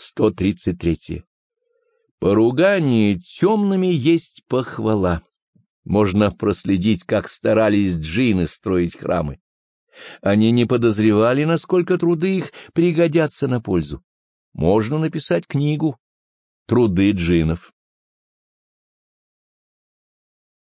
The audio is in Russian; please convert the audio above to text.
133. Поругание темными есть похвала. Можно проследить, как старались джины строить храмы. Они не подозревали, насколько труды их пригодятся на пользу. Можно написать книгу «Труды джинов».